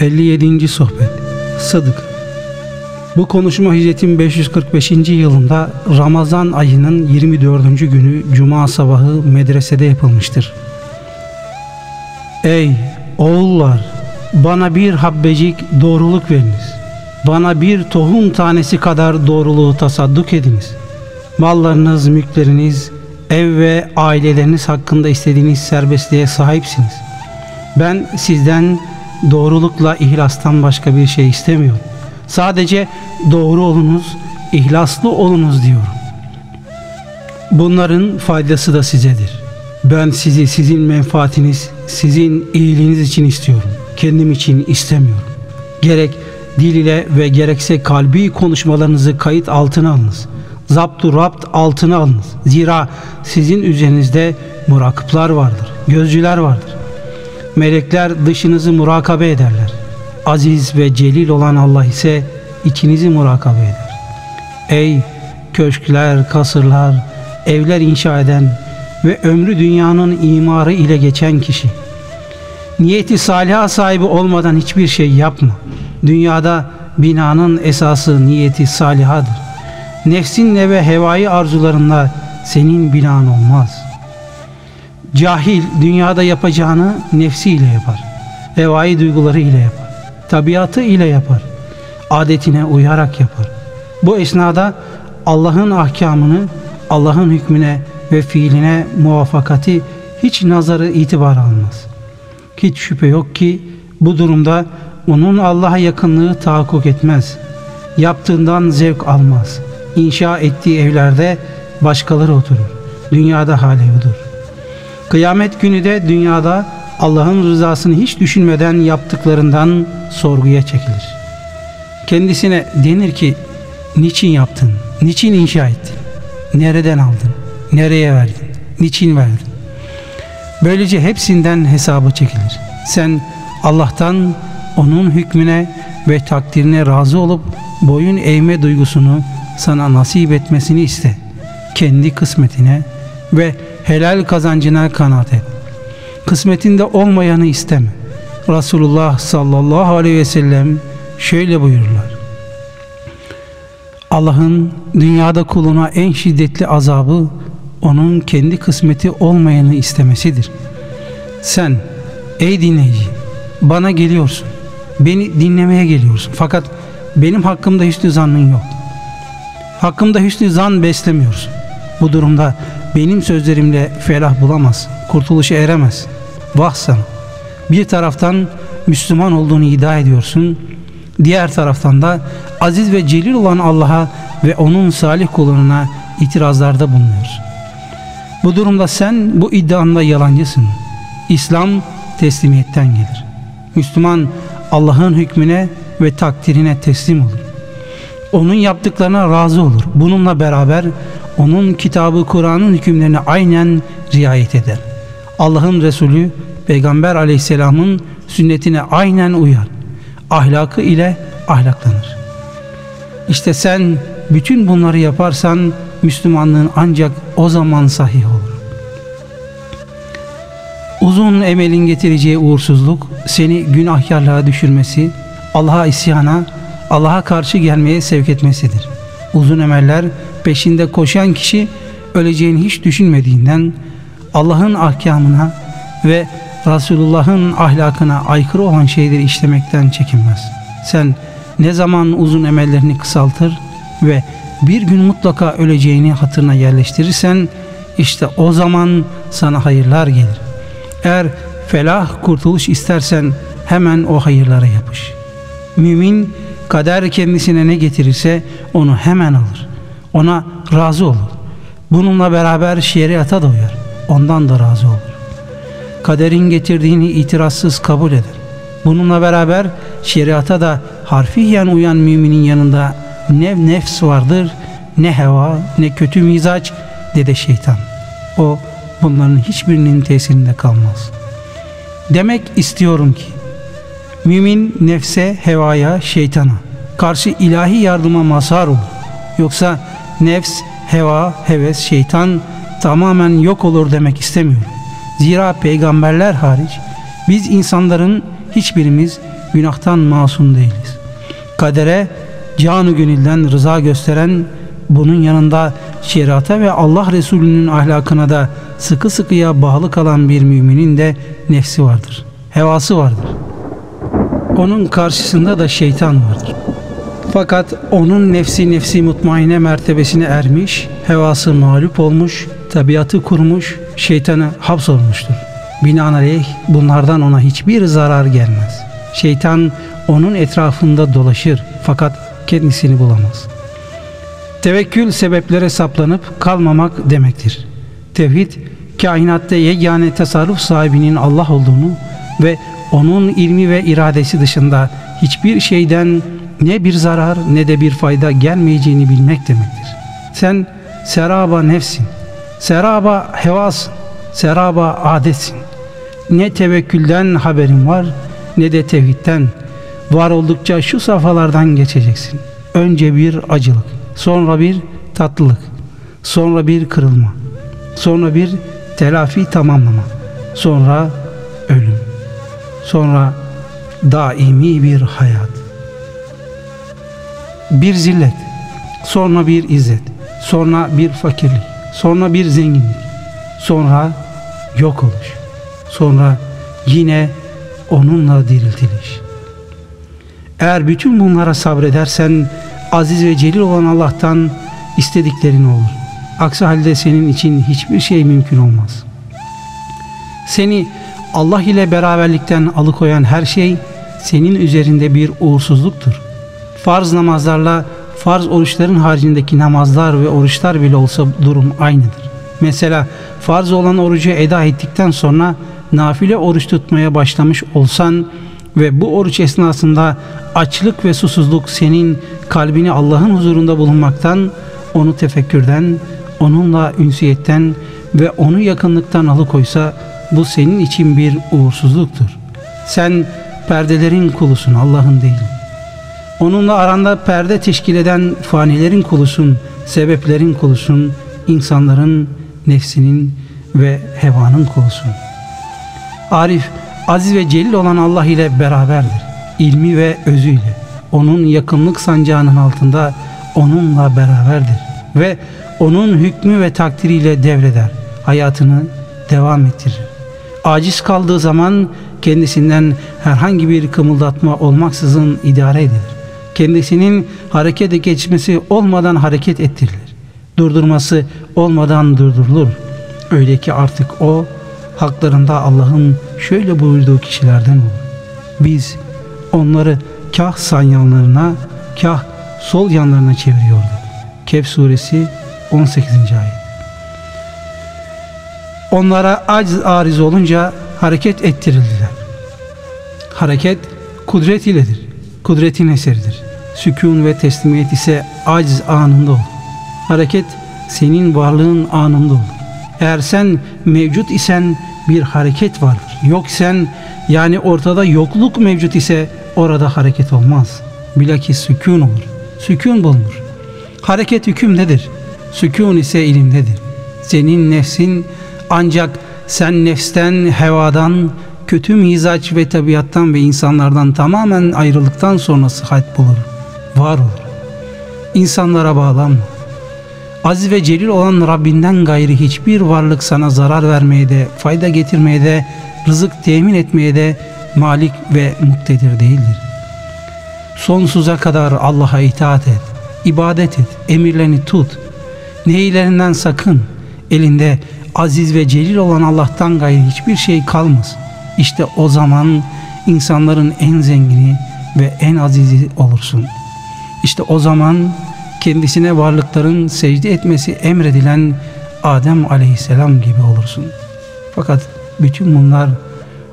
57. Sohbet Sıdık Bu konuşma hicretin 545. yılında Ramazan ayının 24. günü Cuma sabahı medresede yapılmıştır. Ey oğullar! Bana bir habbecik doğruluk veriniz. Bana bir tohum tanesi kadar doğruluğu tasadduk ediniz. Mallarınız, mülkleriniz, ev ve aileleriniz hakkında istediğiniz serbestliğe sahipsiniz. Ben sizden doğrulukla ihlastan başka bir şey istemiyorum. Sadece doğru olunuz, ihlaslı olunuz diyorum. Bunların faydası da sizedir. Ben sizi sizin menfaatiniz, sizin iyiliğiniz için istiyorum. Kendim için istemiyorum. Gerek dil ile ve gerekse kalbi konuşmalarınızı kayıt altına alınız. Zaptu rapt altına alınız. Zira sizin üzerinizde murakıplar vardır, gözcüler vardır. Melekler dışınızı murakabe ederler. Aziz ve celil olan Allah ise içinizi murakabe eder. Ey köşkler, kasırlar, evler inşa eden ve ömrü dünyanın imarı ile geçen kişi. Niyeti saliha sahibi olmadan hiçbir şey yapma. Dünyada binanın esası niyeti salihadır. Nefsinle ve hevai arzularınla senin binan olmaz.'' Cahil dünyada yapacağını nefsiyle yapar. Hevai duyguları ile yapar. Tabiatı ile yapar. Adetine uyarak yapar. Bu esnada Allah'ın ahkamını, Allah'ın hükmüne ve fiiline muvaffakati hiç nazarı itibar almaz. Hiç şüphe yok ki bu durumda onun Allah'a yakınlığı tahakkuk etmez. Yaptığından zevk almaz. İnşa ettiği evlerde başkaları oturur. Dünyada hali budur. Kıyamet günü de dünyada Allah'ın rızasını hiç düşünmeden yaptıklarından sorguya çekilir. Kendisine denir ki niçin yaptın, niçin inşa ettin, nereden aldın, nereye verdin, niçin verdin. Böylece hepsinden hesabı çekilir. Sen Allah'tan onun hükmüne ve takdirine razı olup boyun eğme duygusunu sana nasip etmesini iste. Kendi kısmetine ve helal kazancına kanaat et. Kısmetinde olmayanı isteme. Resulullah sallallahu aleyhi ve sellem şöyle buyururlar. Allah'ın dünyada kuluna en şiddetli azabı onun kendi kısmeti olmayanı istemesidir. Sen ey dinleyici bana geliyorsun. Beni dinlemeye geliyorsun. Fakat benim hakkımda hüsnü zannın yok. Hakkımda hüsnü zan beslemiyorsun. Bu durumda benim sözlerimle felah bulamaz, kurtuluşa eremez. Vah sana. Bir taraftan Müslüman olduğunu iddia ediyorsun, diğer taraftan da aziz ve celil olan Allah'a ve onun salih kullarına itirazlarda bulunuyorsun. Bu durumda sen bu iddianda yalancısın. İslam teslimiyetten gelir. Müslüman Allah'ın hükmüne ve takdirine teslim olur. Onun yaptıklarına razı olur. Bununla beraber onun kitabı Kur'an'ın hükümlerine aynen riayet eder. Allah'ın Resulü Peygamber aleyhisselamın sünnetine aynen uyar. Ahlakı ile ahlaklanır. İşte sen bütün bunları yaparsan Müslümanlığın ancak o zaman sahih olur. Uzun emelin getireceği uğursuzluk seni günahkarlığa düşürmesi, Allah'a isyana, Allah'a karşı gelmeye sevk etmesidir. Uzun emeller peşinde koşan kişi öleceğini hiç düşünmediğinden Allah'ın ahkamına ve Resulullah'ın ahlakına aykırı olan şeyleri işlemekten çekinmez. Sen ne zaman uzun emellerini kısaltır ve bir gün mutlaka öleceğini hatırına yerleştirirsen işte o zaman sana hayırlar gelir. Eğer felah kurtuluş istersen hemen o hayırlara yapış. Mümin kader kendisine ne getirirse onu hemen alır. Ona razı olur. Bununla beraber şeriata da uyar. Ondan da razı olur. Kaderin getirdiğini itirazsız kabul eder. Bununla beraber şeriata da harfiyen uyan müminin yanında ne nefs vardır, ne heva, ne kötü mizaç, ne de şeytan. O bunların hiçbirinin tesirinde kalmaz. Demek istiyorum ki, mümin nefse, hevaya, şeytana karşı ilahi yardıma mazhar olur. Yoksa nefs, heva, heves, şeytan tamamen yok olur demek istemiyorum. Zira peygamberler hariç biz insanların hiçbirimiz günahtan masum değiliz. Kadere canı gönülden rıza gösteren bunun yanında şeriata ve Allah Resulü'nün ahlakına da sıkı sıkıya bağlı kalan bir müminin de nefsi vardır. Hevası vardır. Onun karşısında da şeytan vardır. Fakat onun nefsi nefsi mutmaine mertebesine ermiş, hevası mağlup olmuş, tabiatı kurmuş, şeytanı hapsolmuştur. Binaenaleyh bunlardan ona hiçbir zarar gelmez. Şeytan onun etrafında dolaşır fakat kendisini bulamaz. Tevekkül sebeplere saplanıp kalmamak demektir. Tevhid, kainatta yegane tasarruf sahibinin Allah olduğunu ve onun ilmi ve iradesi dışında hiçbir şeyden ne bir zarar ne de bir fayda gelmeyeceğini bilmek demektir. Sen seraba nefsin, seraba hevasın, seraba adetsin. Ne tevekkülden haberin var ne de tevhidden. Var oldukça şu safhalardan geçeceksin. Önce bir acılık, sonra bir tatlılık, sonra bir kırılma, sonra bir telafi tamamlama, sonra ölüm, sonra daimi bir hayat. Bir zillet, sonra bir izzet, sonra bir fakirlik, sonra bir zenginlik, sonra yok oluş, sonra yine onunla diriltiliş. Eğer bütün bunlara sabredersen aziz ve celil olan Allah'tan istediklerin olur. Aksi halde senin için hiçbir şey mümkün olmaz. Seni Allah ile beraberlikten alıkoyan her şey senin üzerinde bir uğursuzluktur. Farz namazlarla farz oruçların haricindeki namazlar ve oruçlar bile olsa durum aynıdır. Mesela farz olan orucu eda ettikten sonra nafile oruç tutmaya başlamış olsan ve bu oruç esnasında açlık ve susuzluk senin kalbini Allah'ın huzurunda bulunmaktan, onu tefekkürden, onunla ünsiyetten ve onu yakınlıktan alıkoysa bu senin için bir uğursuzluktur. Sen perdelerin kulusun Allah'ın değil. Onunla aranda perde teşkil eden fanilerin kulusun, sebeplerin kulusun, insanların, nefsinin ve hevanın kulusun. Arif, aziz ve celil olan Allah ile beraberdir. İlmi ve özüyle. Onun yakınlık sancağının altında onunla beraberdir. Ve onun hükmü ve takdiriyle devreder. Hayatını devam ettirir. Aciz kaldığı zaman kendisinden herhangi bir kımıldatma olmaksızın idare edilir. Kendisinin harekete geçmesi olmadan hareket ettirilir. Durdurması olmadan durdurulur. Öyle ki artık o haklarında Allah'ın şöyle buyurduğu kişilerden olur. Biz onları kah sağ yanlarına kah sol yanlarına çeviriyorduk. Kehf suresi 18. ayet. Onlara aciz ariz olunca hareket ettirildiler. Hareket kudret iledir. Kudretin eseridir. Sükun ve teslimiyet ise aciz anında olur. Hareket senin varlığın anında olur. Eğer sen mevcut isen bir hareket vardır. Yok isen yani ortada yokluk mevcut ise orada hareket olmaz. Bilakis sükun olur. Sükun bulunur. Hareket hüküm nedir? Sükun ise ilimdedir. Senin nefsin ancak sen nefsten, hevadan, kötü mizaç ve tabiattan ve insanlardan tamamen ayrılıktan sonra sıhhat bulur, var olur. İnsanlara bağlanma. Aziz ve celil olan Rabbinden gayri hiçbir varlık sana zarar vermeye de, fayda getirmeye de, rızık temin etmeye de malik ve muktedir değildir. Sonsuza kadar Allah'a itaat et, ibadet et, emirlerini tut, neylerinden sakın, elinde aziz ve celil olan Allah'tan gayri hiçbir şey kalmaz. İşte o zaman insanların en zengini ve en azizi olursun. İşte o zaman kendisine varlıkların secde etmesi emredilen Adem aleyhisselam gibi olursun. Fakat bütün bunlar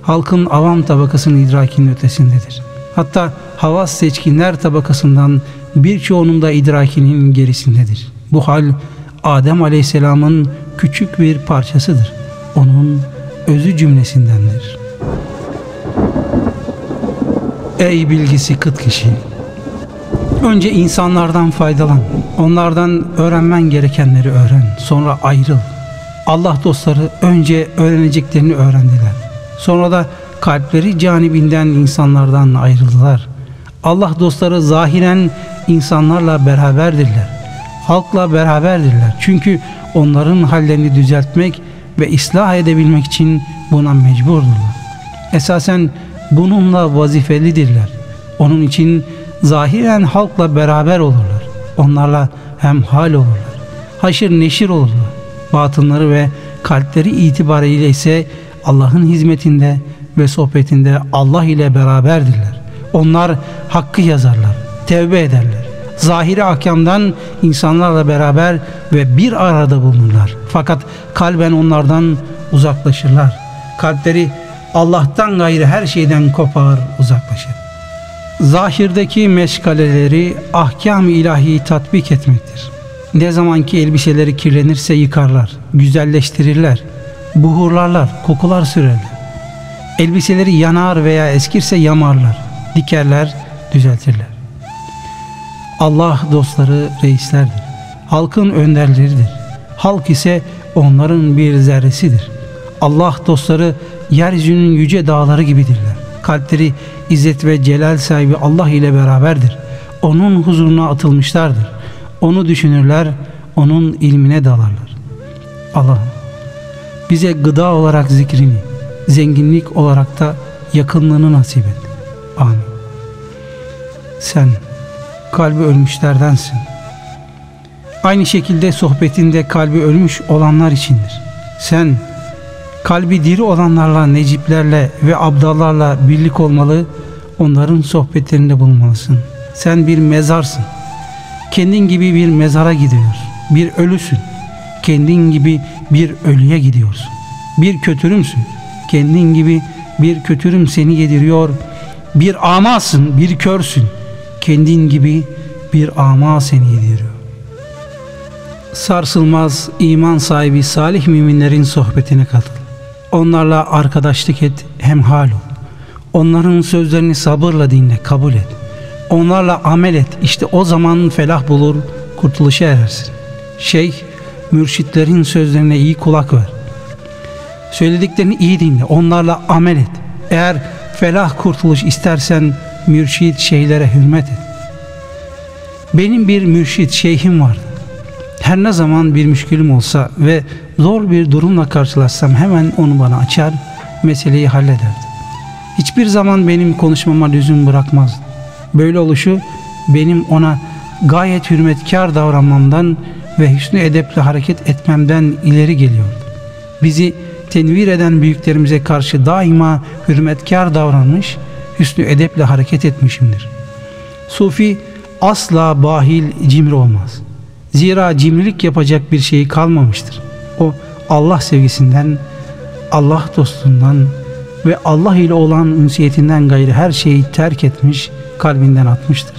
halkın avam tabakasının idrakinin ötesindedir. Hatta havas seçkinler tabakasından birçoğunun da idrakinin gerisindedir. Bu hal Adem aleyhisselamın küçük bir parçasıdır. Onun özü cümlesindendir. Ey bilgisi kıt kişi! Önce insanlardan faydalan. Onlardan öğrenmen gerekenleri öğren. Sonra ayrıl. Allah dostları önce öğreneceklerini öğrendiler. Sonra da kalpleri canibinden insanlardan ayrıldılar. Allah dostları zahiren insanlarla beraberdirler. Halkla beraberdirler. Çünkü onların hallerini düzeltmek ve ıslah edebilmek için buna mecburdurlar. Esasen bununla vazifelidirler. Onun için zahiren halkla beraber olurlar. Onlarla hem hal olurlar. Haşır neşir olurlar. Batınları ve kalpleri itibariyle ise Allah'ın hizmetinde ve sohbetinde Allah ile beraberdirler. Onlar hakkı yazarlar, tevbe ederler. Zahiri ahkamdan insanlarla beraber ve bir arada bulunurlar. Fakat kalben onlardan uzaklaşırlar. Kalpleri Allah'tan gayrı her şeyden kopar, uzaklaşır. Zahirdeki meşgaleleri ahkam ilahi tatbik etmektir. Ne zamanki elbiseleri kirlenirse yıkarlar, güzelleştirirler, buhurlarlar, kokular sürerler. Elbiseleri yanar veya eskirse yamarlar, dikerler, düzeltirler. Allah dostları reislerdir. Halkın önderleridir. Halk ise onların bir zerresidir. Allah dostları yeryüzünün yüce dağları gibidirler. Kalpleri izzet ve celal sahibi Allah ile beraberdir. Onun huzuruna atılmışlardır. Onu düşünürler, onun ilmine dalarlar. Allah'ım bize gıda olarak zikrini, zenginlik olarak da yakınlığını nasip et. Amin. Sen kalbi ölmüşlerdensin. Aynı şekilde sohbetinde kalbi ölmüş olanlar içindir. Sen kalbi diri olanlarla, neciplerle ve abdallarla birlik olmalı, onların sohbetlerinde bulunmalısın. Sen bir mezarsın. Kendin gibi bir mezara gidiyorsun. Bir ölüsün. Kendin gibi bir ölüye gidiyorsun. Bir kötürümsün. Kendin gibi bir kötürüm seni yediriyor. Bir amasın, bir körsün. Kendin gibi bir ama seni yediriyor. Sarsılmaz iman sahibi salih müminlerin sohbetine katıl. Onlarla arkadaşlık et, hemhal ol. Onların sözlerini sabırla dinle, kabul et. Onlarla amel et. İşte o zaman felah bulur, kurtuluşa erersin. Şeyh, mürşitlerin sözlerine iyi kulak ver. Söylediklerini iyi dinle. Onlarla amel et. Eğer felah kurtuluş istersen mürşit şeylere hürmet et. Benim bir mürşit şeyhim vardı. Her ne zaman bir müşkülüm olsa ve zor bir durumla karşılaşsam hemen onu bana açar, meseleyi hallederdi. Hiçbir zaman benim konuşmama lüzum bırakmazdı. Böyle oluşu benim ona gayet hürmetkar davranmamdan ve hüsnü edeple hareket etmemden ileri geliyordu. Bizi tenvir eden büyüklerimize karşı daima hürmetkar davranmış, hüsnü edeple hareket etmişimdir. Sufi asla bahil cimri olmaz. Zira cimrilik yapacak bir şeyi kalmamıştır. O Allah sevgisinden, Allah dostundan ve Allah ile olan ünsiyetinden gayrı her şeyi terk etmiş, kalbinden atmıştır.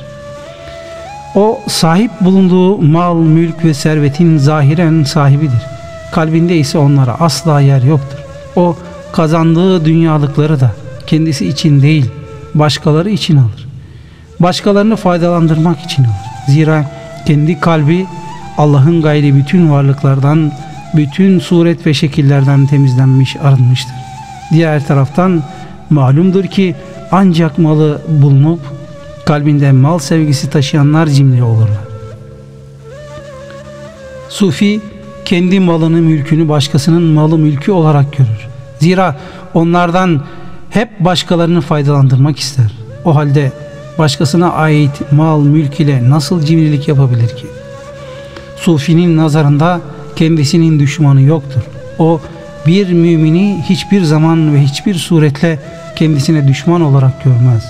O sahip bulunduğu mal, mülk ve servetin zahiren sahibidir. Kalbinde ise onlara asla yer yoktur. O kazandığı dünyalıkları da kendisi için değil, başkaları için alır. Başkalarını faydalandırmak için alır. Zira kendi kalbi Allah'ın gayri bütün varlıklardan, bütün suret ve şekillerden temizlenmiş, arınmıştır. Diğer taraftan malumdur ki ancak malı bulunup kalbinde mal sevgisi taşıyanlar cimri olurlar. Sufi kendi malını mülkünü başkasının malı mülkü olarak görür. Zira onlardan hep başkalarını faydalandırmak ister. O halde başkasına ait mal mülk ile nasıl cimrilik yapabilir ki? Sufinin nazarında kendisinin düşmanı yoktur. O bir mümini hiçbir zaman ve hiçbir suretle kendisine düşman olarak görmez.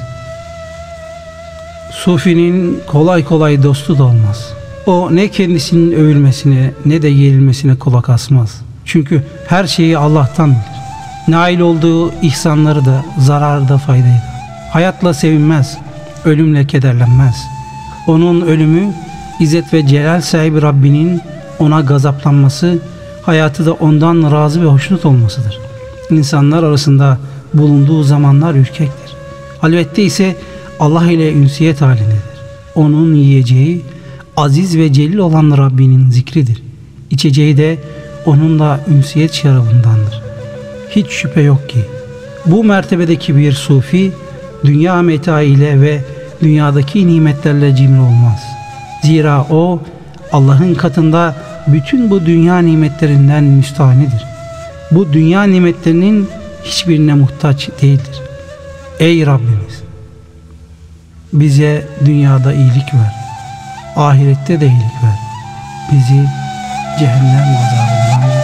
Sufinin kolay kolay dostu da olmaz. O ne kendisinin övülmesine ne de yenilmesine kulak asmaz. Çünkü her şeyi Allah'tan bilir. Nail olduğu ihsanları da, zararı da, faydayı da. Hayatla sevinmez, ölümle kederlenmez. Onun ölümü, İzzet ve Celal sahibi Rabbinin ona gazaplanması, hayatı da ondan razı ve hoşnut olmasıdır. İnsanlar arasında bulunduğu zamanlar ürkektir. Halvette ise Allah ile ünsiyet halindedir. Onun yiyeceği aziz ve celil olan Rabbinin zikridir. İçeceği de onunla ünsiyet şarabındandır. Hiç şüphe yok ki Bu mertebedeki bir sufi dünya meta ile ve dünyadaki nimetlerle cimri olmaz. Zira o Allah'ın katında bütün bu dünya nimetlerinden müstahanidir. Bu dünya nimetlerinin hiçbirine muhtaç değildir. Ey Rabbimiz! Bize dünyada iyilik ver. Ahirette de iyilik ver. Bizi cehennem azabı